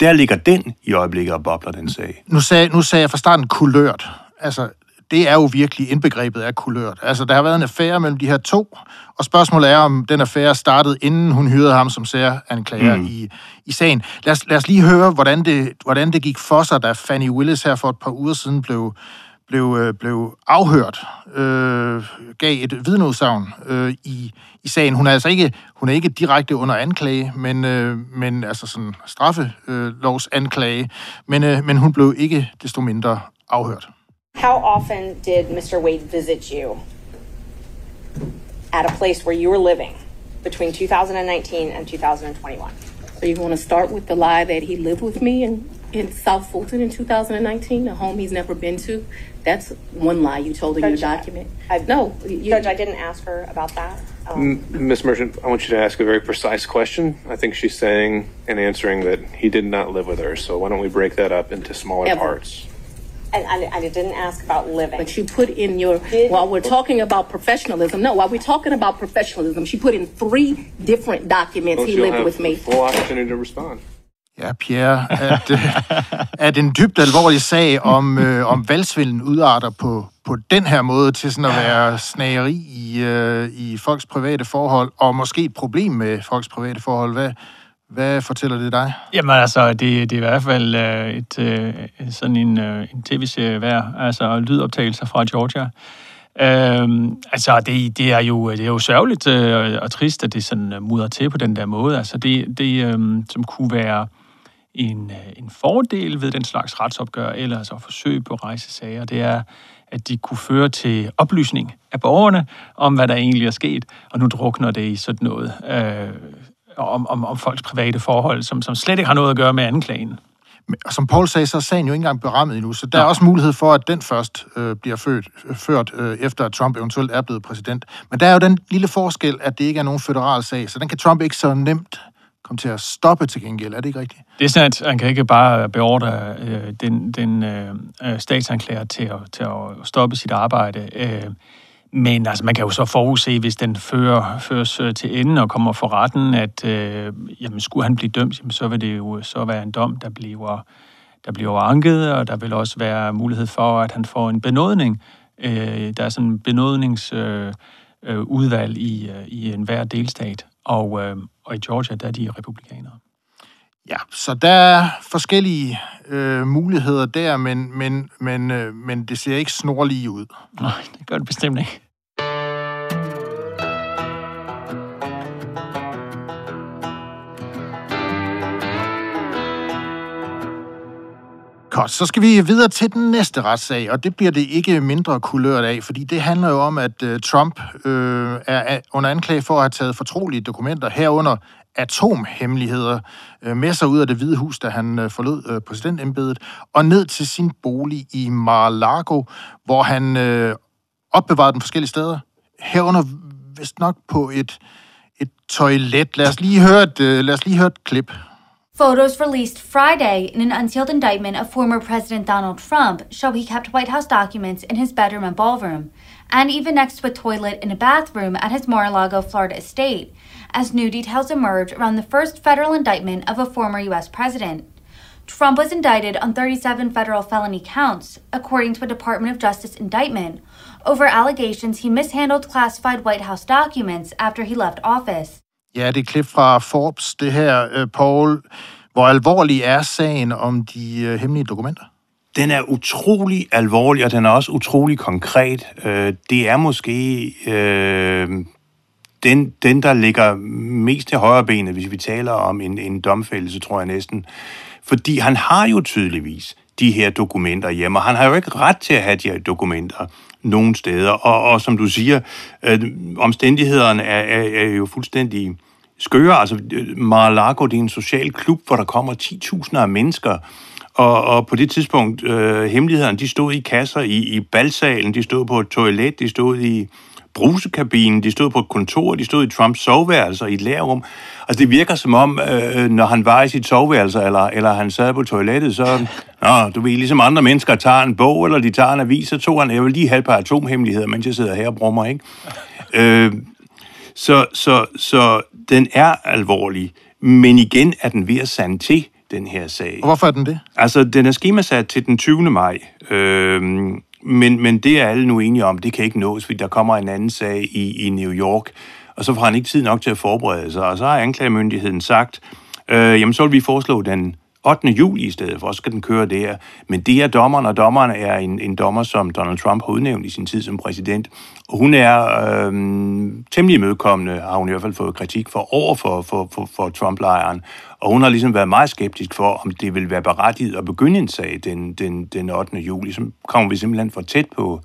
E: der ligger den i øjeblikket og bobler den sag.
C: Nu sagde, nu sagde jeg fra starten kulørt. Altså, det er jo virkelig indbegrebet af kulørt. Altså, der har været en affære mellem de her to, og spørgsmålet er, om den affære startede, inden hun hyrede ham som særanklager mm. i, i sagen. Lad os, lad os lige høre, hvordan det, hvordan det gik for sig, da Fanny Willis her for et par uger siden blev, blev, øh, blev afhørt, øh, gav et vidneudsagn øh, i, i sagen. Hun er altså ikke, hun er ikke direkte under anklage, men, øh, men altså sådan straffelovs anklage, men, øh, men hun blev ikke desto mindre afhørt.
G: How often did Mr. Wade visit you at a place where you were living between 2019 and 2021?
H: So you want to start with the lie that he lived with me in, in South Fulton in 2019, a home he's never been to? That's one lie you told in Judge, your document.
G: I, no, you, Judge, I didn't ask her about that.
I: Um, Merchant, I want you to ask a very precise question. I think she's saying and answering that he did not live with her. So why don't we break that up into smaller ever. parts?
G: And I, I, didn't ask about living.
H: But you put in your, did, while we're talking about professionalism, no, while we're talking about professionalism, she put in three different documents well, he lived with me.
I: Full opportunity to respond.
C: Ja, Pierre, at, øh, at en dybt alvorlig sag om, øh, om valgsvinden udarter på, på den her måde til sådan at være snageri i, øh, i folks private forhold, og måske et problem med folks private forhold. Hvad, hvad fortæller det dig?
D: Jamen altså, det, det er i hvert fald øh, et, øh, sådan en, øh, en tv-serie værd, altså lydoptagelser fra Georgia. Øhm, altså, det, det, er jo, det er jo sørgeligt øh, og trist, at det sådan mudder til på den der måde. Altså, det, det øh, som kunne være en, øh, en fordel ved den slags retsopgør, eller altså forsøg på rejsesager, det er, at de kunne føre til oplysning af borgerne om, hvad der egentlig er sket, og nu drukner det i sådan noget øh, om, om, om folks private forhold, som, som slet ikke har noget at gøre med anklagen.
C: Og som Paul sagde, så er sagen jo ikke engang berammet endnu, så der ja. er også mulighed for, at den først øh, bliver født, ført, øh, efter at Trump eventuelt er blevet præsident. Men der er jo den lille forskel, at det ikke er nogen federal sag, så den kan Trump ikke så nemt kom til at stoppe til gengæld. Er det ikke rigtigt?
D: Det er sådan, at han kan ikke bare beordre øh, den, den øh, øh, statsanklager til at, til at stoppe sit arbejde. Øh, Men altså, man kan jo så forudse, hvis den fører, føres øh, til enden og kommer for retten, at øh, jamen, skulle han blive dømt, jamen, så vil det jo så være en dom, der bliver, der bliver anket, og der vil også være mulighed for, at han får en benådning. Øh, der er sådan en benådningsudvalg øh, øh, i, øh, i enhver delstat, og, øh, og i Georgia, der er de republikanere.
C: Ja, så der er forskellige øh, muligheder der, men, men, men, øh, men det ser ikke snorlige ud.
D: Nej, det gør det bestemt ikke.
C: Godt, så skal vi videre til den næste retssag, og det bliver det ikke mindre kulørt af, fordi det handler jo om, at øh, Trump øh, er under anklage for at have taget fortrolige dokumenter herunder atomhemmeligheder øh, med sig ud af det hvide hus, da han øh, forlod øh, præsidentembedet, og ned til sin bolig i Mar-a-Lago, hvor han øh, opbevarede den forskellige steder. Herunder vist nok på et, et toilet. Lad os lige høre et, øh, lad os lige høre et klip.
J: Photos released Friday in an unsealed indictment of former President Donald Trump show he kept White House documents in his bedroom and ballroom, and even next to a toilet in a bathroom at his Mar a Lago, Florida estate, as new details emerge around the first federal indictment of a former U.S. president. Trump was indicted on 37 federal felony counts, according to a Department of Justice indictment, over allegations he mishandled classified White House documents after he left office.
C: Ja, det er klip fra Forbes, det her, øh, Paul. Hvor alvorlig er sagen om de øh, hemmelige dokumenter?
E: Den er utrolig alvorlig, og den er også utrolig konkret. Øh, det er måske øh, den, den, der ligger mest til højre benet, hvis vi taler om en, en domfældelse, tror jeg næsten. Fordi han har jo tydeligvis de her dokumenter hjemme, og han har jo ikke ret til at have de her dokumenter nogen steder. Og, og som du siger, øh, omstændighederne er, er, er jo fuldstændig skøre. Altså, Mar-a-Lago, det er en social klub, hvor der kommer 10.000 af mennesker, og, og på det tidspunkt, øh, hemmelighederne, de stod i kasser i, i balsalen, de stod på et toilet, de stod i brusekabinen, de stod på et kontor, de stod i Trumps soveværelse i et lærrum. Altså det virker som om, øh, når han var i sit soveværelse, eller, eller han sad på toilettet, så, nå, du ved, ligesom andre mennesker tager en bog, eller de tager en avis, så tog han, jeg vil lige have et par atomhemmeligheder, mens jeg sidder her og brummer, ikke? Øh, så, så, så den er alvorlig, men igen er den ved at sande til, den her sag.
C: Og hvorfor er den det?
E: Altså, den er skemasat til den 20. maj, øh, men, men det er alle nu enige om, det kan ikke nås, fordi der kommer en anden sag i, i New York, og så får han ikke tid nok til at forberede sig, og så har anklagemyndigheden sagt, øh, jamen så vil vi foreslå den 8. juli i stedet for, så skal den køre der. Men det er dommeren, og dommeren er en, en dommer, som Donald Trump har udnævnt i sin tid som præsident. Og hun er øh, temmelig imødekommende, har hun i hvert fald fået kritik for, over for, for, for, for Trump-lejren. Og hun har ligesom været meget skeptisk for, om det vil være berettiget at begynde en sag den, den, den 8. juli. Så kommer vi simpelthen for tæt på,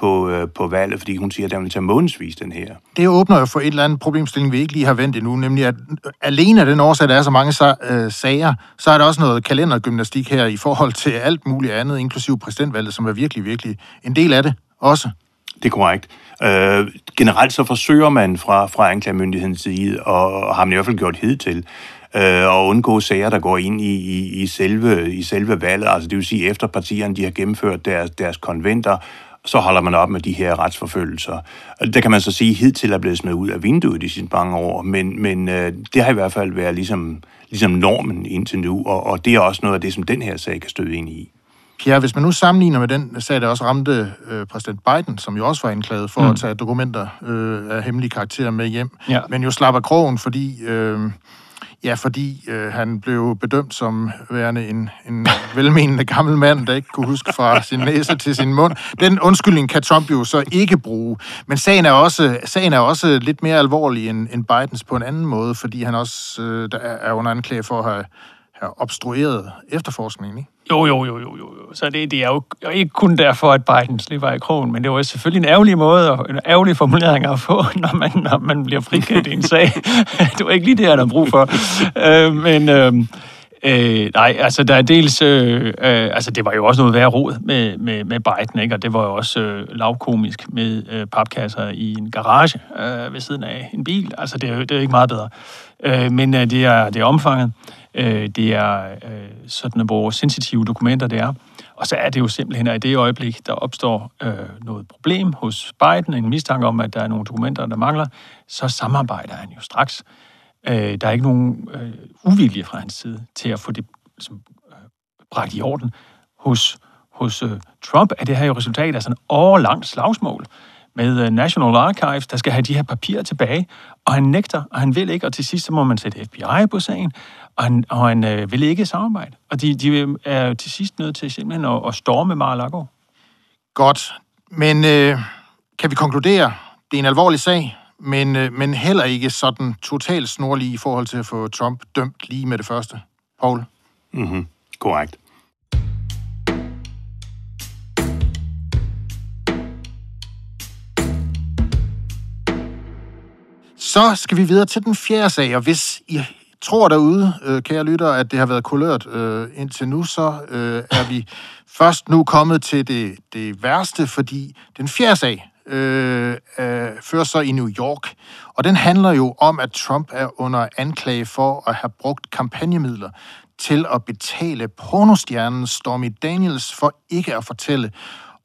E: på, øh, på valget, fordi hun siger, at den vil tage månedsvis, den her.
C: Det åbner jo for et eller andet problemstilling, vi ikke lige har vendt endnu, nemlig at alene af den årsag, der er så mange øh, sager, så er der også noget kalendergymnastik her i forhold til alt muligt andet, inklusive præsidentvalget, som er virkelig, virkelig en del af det også.
E: Det er korrekt. Øh, generelt så forsøger man fra, fra anklagemyndighedens side, og har man i hvert fald gjort hidtil, øh, og undgå sager, der går ind i, i, i, selve, i selve valget. Altså det vil sige, efter partierne de har gennemført deres, deres konventer, så holder man op med de her retsforfølgelser. Der kan man så sige, at hidtil er blevet smidt ud af vinduet i sine mange år, men, men øh, det har i hvert fald været ligesom, ligesom normen indtil nu, og, og det er også noget af det, som den her sag kan støde ind i.
C: Pierre, hvis man nu sammenligner med den sag, der også ramte øh, præsident Biden, som jo også var anklaget for mm. at tage dokumenter øh, af hemmelige karakterer med hjem, ja. men jo slapper krogen, fordi... Øh, Ja, fordi øh, han blev bedømt som værende en, en velmenende gammel mand, der ikke kunne huske fra sin næse til sin mund. Den undskyldning kan Trump jo så ikke bruge. Men sagen er også, sagen er også lidt mere alvorlig end, end Bidens på en anden måde, fordi han også øh, der er under anklage for at have, have obstrueret efterforskningen, ikke?
D: Jo, jo, jo, jo, jo. Så det, det er jo ikke kun derfor, at Biden slipper i krogen, men det var selvfølgelig en ærgerlig måde og en ærgerlig formulering at få, når man, når man bliver frikendt i en sag. det var ikke lige det, han har brug for. Øh, men, øh, Øh, nej, altså der er dels, øh, øh, altså det var jo også noget værre rod med, med, med Biden, ikke? og det var jo også øh, lavkomisk med øh, papkasser i en garage øh, ved siden af en bil. Altså det er jo det er ikke meget bedre. Øh, men øh, det, er, det er omfanget. Øh, det er øh, sådan, hvor sensitive dokumenter det er. Og så er det jo simpelthen, at i det øjeblik, der opstår øh, noget problem hos Biden, en mistanke om, at der er nogle dokumenter, der mangler, så samarbejder han jo straks. Øh, der er ikke nogen øh, uvilje fra hans side til at få det ligesom, øh, bragt i orden. Hos, hos øh, Trump er det her jo resultat af sådan en årlangt slagsmål med øh, National Archives, der skal have de her papirer tilbage, og han nægter, og han vil ikke, og til sidst så må man sætte FBI på sagen, og han, og han øh, vil ikke samarbejde. Og de, de er til sidst nødt til simpelthen at, at storme Mar-a-Lago.
C: Godt, men øh, kan vi konkludere, det er en alvorlig sag, men, øh, men heller ikke sådan totalt snorlig i forhold til at få Trump dømt lige med det første. Paul?
E: Mhm, korrekt.
C: Så skal vi videre til den fjerde sag, og hvis I tror derude, øh, kære lytter, at det har været kulørt øh, indtil nu, så øh, er vi først nu kommet til det, det værste, fordi den fjerde sag øh, øh, fører så i New York, og den handler jo om, at Trump er under anklage for at have brugt kampagnemidler til at betale pornostjernen Stormy Daniels for ikke at fortælle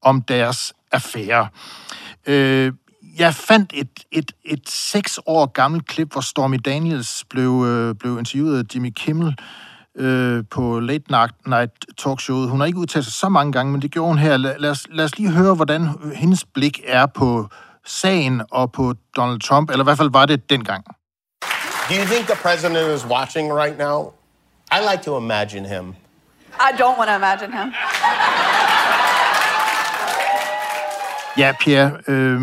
C: om deres affære. Øh, jeg fandt et, et, et seks år gammelt klip, hvor Stormy Daniels blev, øh, blev interviewet af Jimmy Kimmel øh, på Late Night, Night Talkshowet. Hun har ikke udtalt sig så mange gange, men det gjorde hun her. Lad, lad, os, lad os lige høre, hvordan hendes blik er på sagen og på Donald Trump, eller i hvert fald var det dengang.
K: Do you think the president is watching right now? I like to imagine him.
L: I don't want to imagine him.
C: Ja, Pierre, øh,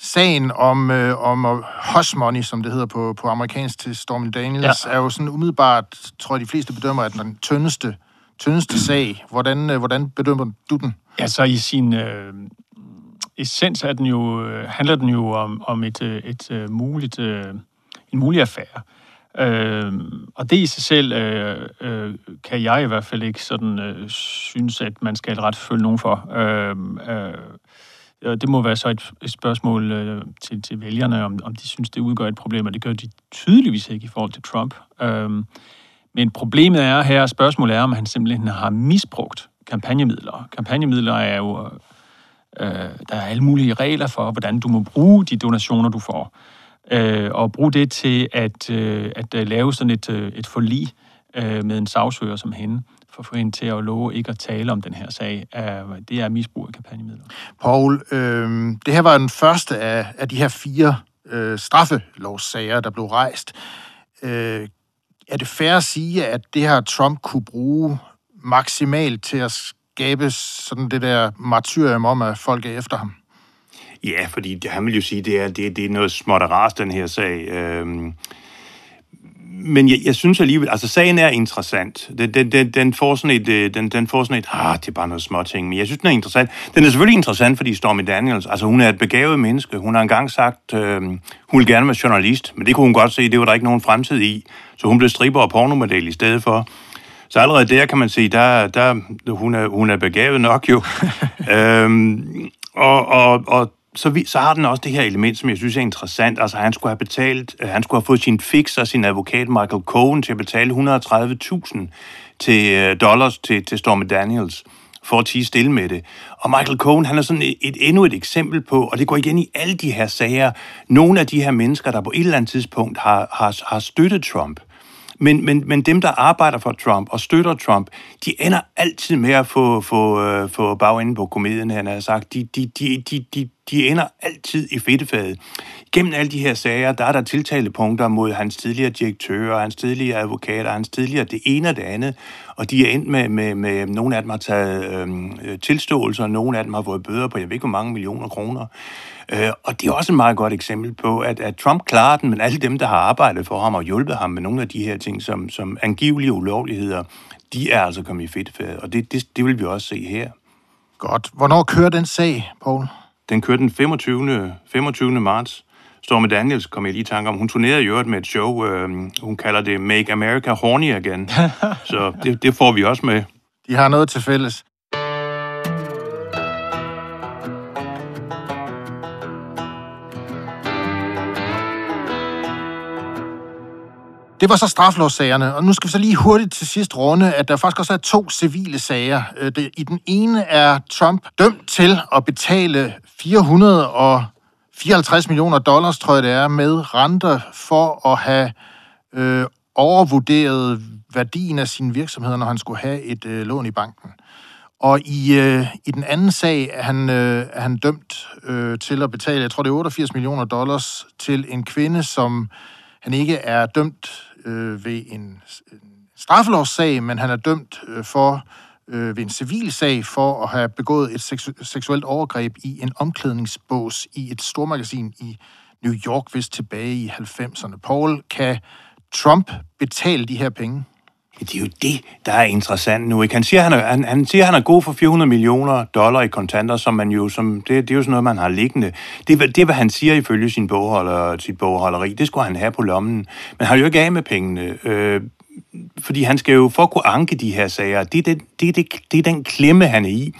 C: sagen om, øh, om hush money, som det hedder på, på amerikansk til Stormy Daniels, ja. er jo sådan umiddelbart, tror jeg de fleste bedømmer, at den tyndeste, tyndeste sag. Hvordan, øh, hvordan bedømmer du den?
D: Ja, så i sin øh, essens er den jo, øh, handler den jo om, om et, øh, et, et muligt, øh, en mulig affære. Øh, og det i sig selv øh, øh, kan jeg i hvert fald ikke sådan øh, synes, at man skal ret følge nogen for. Øh, øh, det må være så et, et spørgsmål øh, til, til vælgerne, om, om de synes, det udgør et problem, og det gør de tydeligvis ikke i forhold til Trump. Øhm, men problemet er her, spørgsmålet er, om han simpelthen har misbrugt kampagnemidler. Kampagnemidler er jo, øh, der er alle mulige regler for, hvordan du må bruge de donationer, du får. Øh, og bruge det til at, øh, at øh, lave sådan et, øh, et forlig øh, med en sagsøger som hende for at få hende til at love ikke at tale om den her sag, er, det er misbrug af kampagnemidler.
C: Paul, øh, det her var den første af, af de her fire øh, straffelovssager, der blev rejst. Øh, er det fair at sige, at det her Trump kunne bruge maksimalt til at skabe sådan det der martyrium om, at folk er efter ham?
E: Ja, fordi det, han vil jo sige, det er, det, det er noget småt og ras, den her sag. Øhm, men jeg, jeg synes alligevel, altså sagen er interessant. Den, den, den, den får sådan et, øh, den, den får sådan et, ah, det er bare noget små ting, men jeg synes, den er interessant. Den er selvfølgelig interessant, fordi Stormy Daniels, altså hun er et begavet menneske. Hun har engang sagt, øh, hun vil gerne være journalist, men det kunne hun godt se, det var der ikke nogen fremtid i. Så hun blev striber og pornomodel i stedet for. Så allerede der kan man sige, der, der hun, er, hun er begavet nok jo. øhm, og, og, og så, vi, så har den også det her element, som jeg synes er interessant. Altså, han skulle have betalt, øh, han skulle have fået sin fix og sin advokat Michael Cohen til at betale 130.000 til øh, dollars til, til Stormy Daniels for at tige stille med det. Og Michael Cohen, han er sådan et, et, endnu et eksempel på, og det går igen i alle de her sager, nogle af de her mennesker, der på et eller andet tidspunkt har, har, har støttet Trump, men, men, men dem, der arbejder for Trump og støtter Trump, de ender altid med at få, få, øh, få bagenden på komedien, han har sagt. De, de, de, de, de, de ender altid i fedtefadet. Gennem alle de her sager, der er der tiltalepunkter mod hans tidligere direktører, hans tidligere advokater, hans tidligere det ene og det andet, og de er endt med, med, med nogle af dem har taget øh, tilståelser, og nogle af dem har fået bøder på, jeg ved ikke, hvor mange millioner kroner. Øh, og det er også et meget godt eksempel på, at, at Trump klarer den, men alle dem, der har arbejdet for ham og hjulpet ham med nogle af de her ting, som, som angivelige ulovligheder, de er altså kommet i fedtefadet, og det, det, det vil vi også se her.
C: Godt. Hvornår kører den sag, Paul?
E: Den kører den 25. 25. marts Stormy Daniels kom jeg lige i tanke om. Hun turnerede i øvrigt med et show, øh, hun kalder det Make America Horny Again. Så det, det får vi også med.
C: De har noget til fælles. Det var så straflovssagerne, og nu skal vi så lige hurtigt til sidst runde, at der faktisk også er to civile sager. Øh, det- I den ene er Trump dømt til at betale 454 millioner dollars, tror jeg det er, med renter for at have øh, overvurderet værdien af sine virksomheder, når han skulle have et øh, lån i banken. Og i, øh, i den anden sag er han, øh, er han dømt øh, til at betale, jeg tror det er 88 millioner dollars, til en kvinde, som han ikke er dømt øh, ved en, en straffelovssag, men han er dømt øh, for øh, ved en civil sag for at have begået et seksu- seksuelt overgreb i en omklædningsbås i et stormagasin i New York, hvis tilbage i 90'erne. Paul, kan Trump betale de her penge?
E: Det er jo det, der er interessant nu. Ikke? Han, siger, han, er, han, han siger, han er god for 400 millioner dollar i kontanter, som man jo, som, det, det er jo sådan noget, man har liggende. Det, det er, hvad han siger ifølge sin bogholder, sit bogholderi. Det skulle han have på lommen. Men han har jo ikke af med pengene. Øh, fordi han skal jo, for at kunne anke de her sager, det er, det, det, er det, det er den klemme, han er i.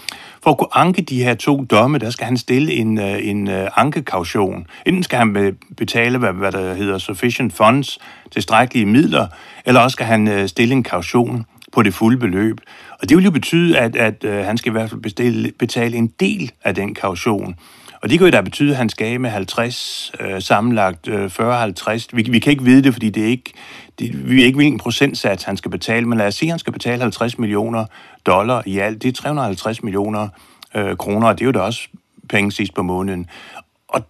E: For at kunne anke de her to domme, der skal han stille en, øh, en øh, ankekaution. Enten skal han øh, betale, hvad, hvad der hedder sufficient funds, tilstrækkelige midler, eller også skal han stille en kaution på det fulde beløb. Og det vil jo betyde, at, at at han skal i hvert fald bestille, betale en del af den kaution. Og det kan jo da betyde, at han skal af med 50, øh, sammenlagt øh, 40-50. Vi, vi kan ikke vide det, fordi det er ikke, det, vi ved ikke, hvilken procentsats han skal betale, men lad os sige, at han skal betale 50 millioner dollar i alt. Det er 350 millioner øh, kroner, og det er jo da også penge sidst på måneden. Og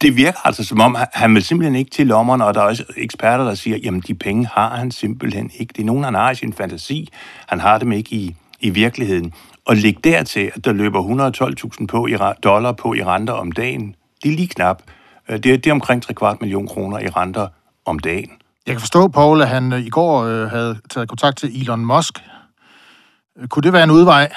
E: det virker altså som om, han- vil simpelthen ikke til lommerne, og der er også eksperter, der siger, jamen de penge har han simpelthen ikke. Det er nogen, han har i sin fantasi. Han har dem ikke i, i virkeligheden. Og læg dertil, at der løber 112.000 på i, dollar på i renter om dagen. Det er lige knap. Øh, det er, det er omkring 3 kvart million kroner i renter om dagen.
C: Jeg kan forstå, Paul, at han øh, i går øh, havde taget kontakt til Elon Musk. Øh, Kunne det være en udvej?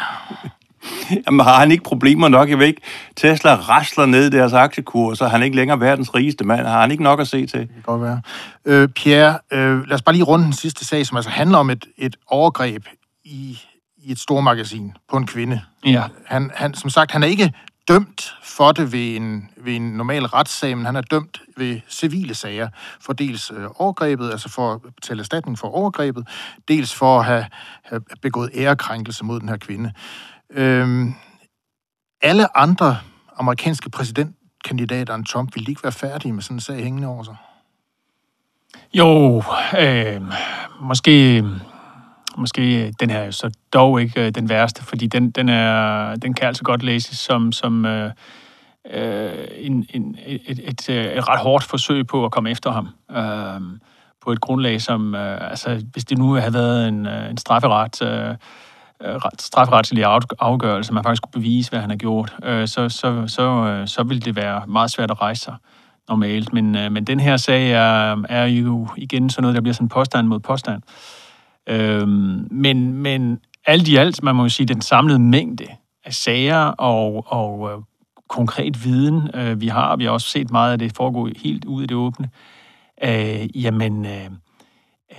E: Jamen har han ikke problemer nok? Jeg ved ikke, Tesla rasler ned i deres aktiekurs, så er han ikke længere verdens rigeste mand. Har han ikke nok at se til? Det
C: kan godt være. Øh, Pierre, øh, lad os bare lige runde den sidste sag, som altså handler om et, et overgreb i, i et stormagasin på en kvinde.
D: Ja.
C: Han, han, som sagt, han er ikke dømt for det ved en, ved en normal retssag, men han er dømt ved civile sager for dels øh, overgrebet, altså for at betale erstatning for overgrebet, dels for at have, have begået ærekrænkelse mod den her kvinde. Øhm, alle andre amerikanske præsidentkandidater end Trump ville ikke være færdige med sådan en sag hængende over sig.
D: Jo, øh, måske, måske øh, den her er så dog ikke øh, den værste, fordi den, den, er, den kan altså godt læses som, som øh, øh en, en, et, et, et, ret hårdt forsøg på at komme efter ham. Øh, på et grundlag, som, øh, altså, hvis det nu havde været en, en strafferet, øh, ret- strafferetslig afgørelse, man faktisk kunne bevise, hvad han har gjort, øh, så, så, så, øh, så ville det være meget svært at rejse sig normalt. Men, øh, men den her sag er, er jo igen sådan noget, der bliver sådan påstand mod påstand. Øhm, men, men alt i alt, man må jo sige, den samlede mængde af sager og, og øh, konkret viden, øh, vi har, vi har også set meget af det foregå helt ude i det åbne, øh, jamen, øh,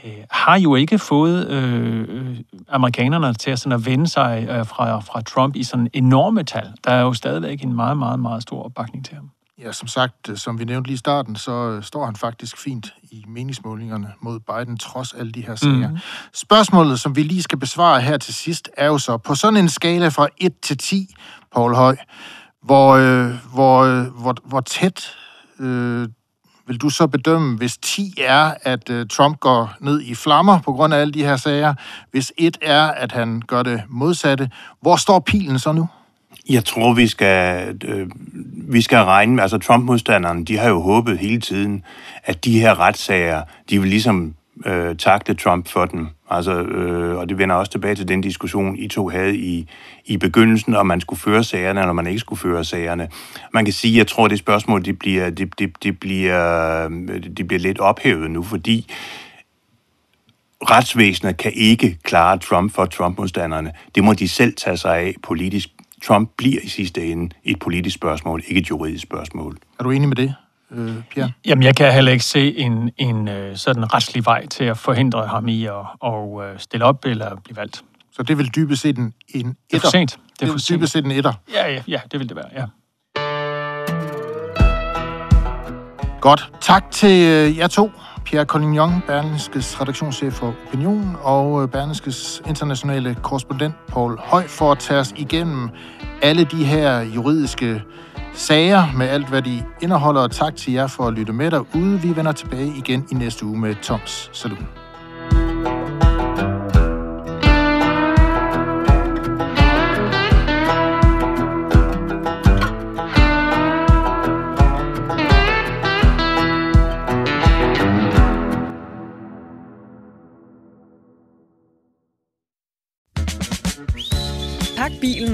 D: øh, har jo ikke fået øh, øh, amerikanerne til at, sådan at vende sig øh, fra, fra Trump i sådan enorme tal. Der er jo stadigvæk en meget, meget, meget stor opbakning til ham.
C: Ja, som sagt, øh, som vi nævnte lige i starten, så øh, står han faktisk fint i meningsmålingerne mod Biden, trods alle de her sager.
D: Mhm.
C: Spørgsmålet, som vi lige skal besvare her til sidst, er jo så, på sådan en skala fra 1 til 10, Paul Høj, hvor, øh, hvor, øh, hvor, hvor tæt øh, vil du så bedømme, hvis 10 er, at øh, Trump går ned i flammer på grund af alle de her sager, hvis 1 er, at han gør det modsatte, hvor står pilen så nu?
E: Jeg tror, vi skal, øh, vi skal regne med, altså Trump-modstanderne, de har jo håbet hele tiden, at de her retssager, de vil ligesom øh, takle Trump for dem. Altså, øh, og det vender også tilbage til den diskussion, I to havde i, i begyndelsen, om man skulle føre sagerne, eller man ikke skulle føre sagerne. Man kan sige, jeg tror, det spørgsmål, det bliver, det, det, det bliver, øh, det bliver lidt ophævet nu, fordi retsvæsenet kan ikke klare Trump for Trump-modstanderne. Det må de selv tage sig af politisk. Trump bliver i sidste ende et politisk spørgsmål, ikke et juridisk spørgsmål.
C: Er du enig med det, øh, Pierre?
D: Jamen, jeg kan heller ikke se en, en øh, sådan retslig vej til at forhindre ham i at, at øh, stille op eller blive valgt.
C: Så det vil dybest set en, en etter?
D: Det er for sent.
C: Det er for sent. dybest set en etter?
D: Ja, ja, ja, det vil det være, ja.
C: Godt. Tak til jer to. Pierre Collignon, Berlingskes redaktionschef for Opinion, og øh, Berlingskes internationale korrespondent Paul Høj, for at tage os igennem alle de her juridiske sager med alt, hvad de indeholder. Og tak til jer for at lytte med derude. Vi vender tilbage igen i næste uge med Toms Saloon.